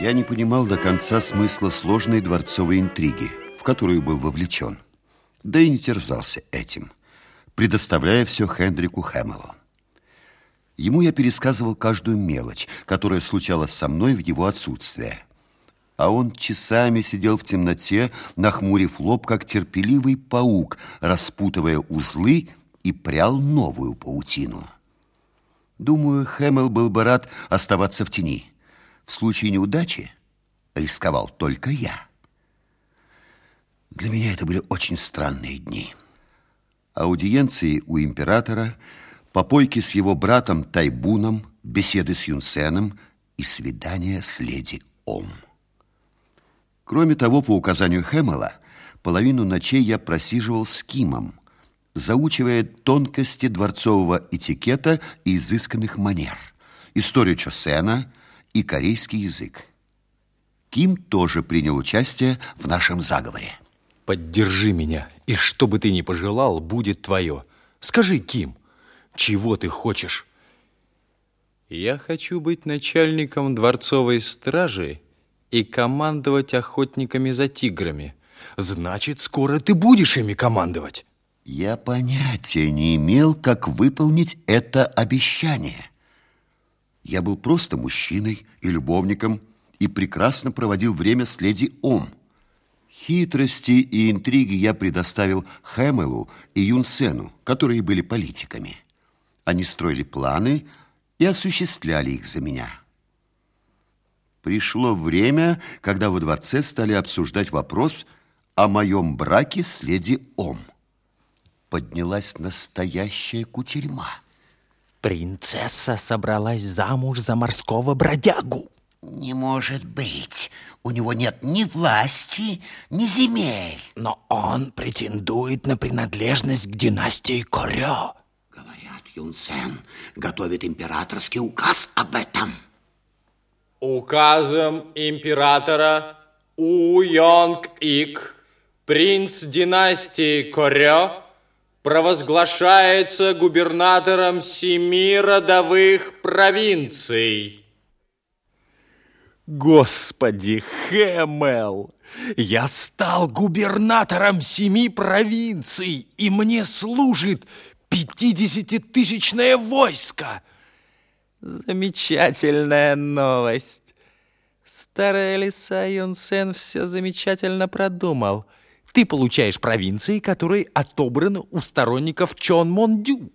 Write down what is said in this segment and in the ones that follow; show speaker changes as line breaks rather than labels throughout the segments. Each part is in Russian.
Я не понимал до конца смысла сложной дворцовой интриги, в которую был вовлечен. Да и не терзался этим, предоставляя все Хендрику Хэмелу. Ему я пересказывал каждую мелочь, которая случалась со мной в его отсутствие. А он часами сидел в темноте, нахмурив лоб, как терпеливый паук, распутывая узлы и прял новую паутину. Думаю, Хэмел был бы рад оставаться в тени. В случае неудачи рисковал только я. Для меня это были очень странные дни. Аудиенции у императора – попойки с его братом Тайбуном, беседы с Юнсеном и свидания с леди Ом. Кроме того, по указанию Хэмела, половину ночей я просиживал с Кимом, заучивая тонкости дворцового этикета и изысканных манер, историю Чосена и корейский язык. Ким тоже принял участие в нашем заговоре.
Поддержи меня, и что бы ты ни пожелал, будет твое. Скажи, Ким, чего ты хочешь?
Я хочу быть начальником дворцовой стражи и командовать охотниками за тиграми.
Значит, скоро ты будешь ими командовать.
Я понятия не имел, как выполнить это обещание. Я был просто мужчиной и любовником и прекрасно проводил время с леди Ом. Хитрости и интриги я предоставил Хэмелу и Юнсену, которые были политиками. Они строили планы и осуществляли их за меня. Пришло время, когда во дворце стали обсуждать вопрос о моем браке с леди Ом. Поднялась настоящая кутерьма.
Принцесса собралась замуж за морского бродягу.
Не может быть. У него нет ни власти, ни земель.
Но он претендует на принадлежность к династии Корё.
Юнсен готовит императорский указ об этом.
Указом императора У Йонг Ик, принц династии Корё, провозглашается губернатором семи родовых провинций.
Господи, Хэмэл! Я стал губернатором семи провинций, и мне служит Пятидесятитысячное войско!
Замечательная новость. Старая лиса Юнсен все замечательно продумал.
Ты получаешь провинции, которые отобраны у сторонников Чон Мондю.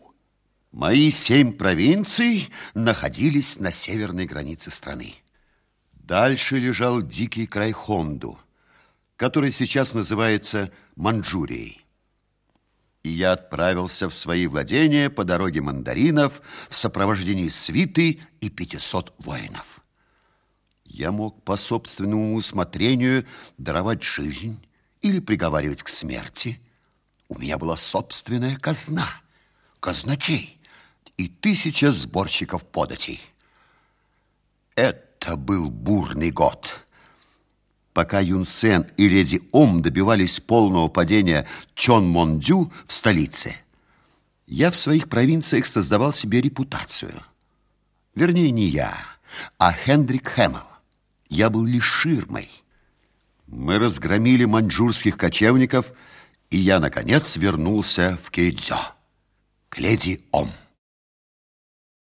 Мои семь провинций находились на северной границе страны. Дальше лежал дикий край Хонду, который сейчас называется Манчжурией и я отправился в свои владения по дороге мандаринов в сопровождении свиты и пятисот воинов. Я мог по собственному усмотрению даровать жизнь или приговаривать к смерти. У меня была собственная казна, казначей и тысяча сборщиков податей. Это был бурный год. Пока Юн Сен и леди Ом добивались полного падения Чон Мондю в столице, я в своих провинциях создавал себе репутацию. Вернее, не я, а Хендрик Хэммел. Я был лишь ширмой. Мы разгромили маньчжурских кочевников, и я, наконец, вернулся в Кейдзё, к леди Ом.